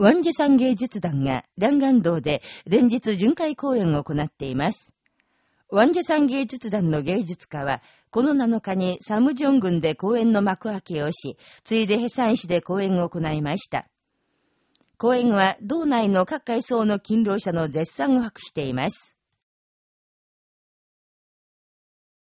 ワンジェさん芸術団が弾丸道で連日巡回公演を行っています。ワンジェさん芸術団の芸術家は、この7日にサムジョン郡で公演の幕開けをし、ついでヘサン市で公演を行いました。公演は道内の各階層の勤労者の絶賛を博しています。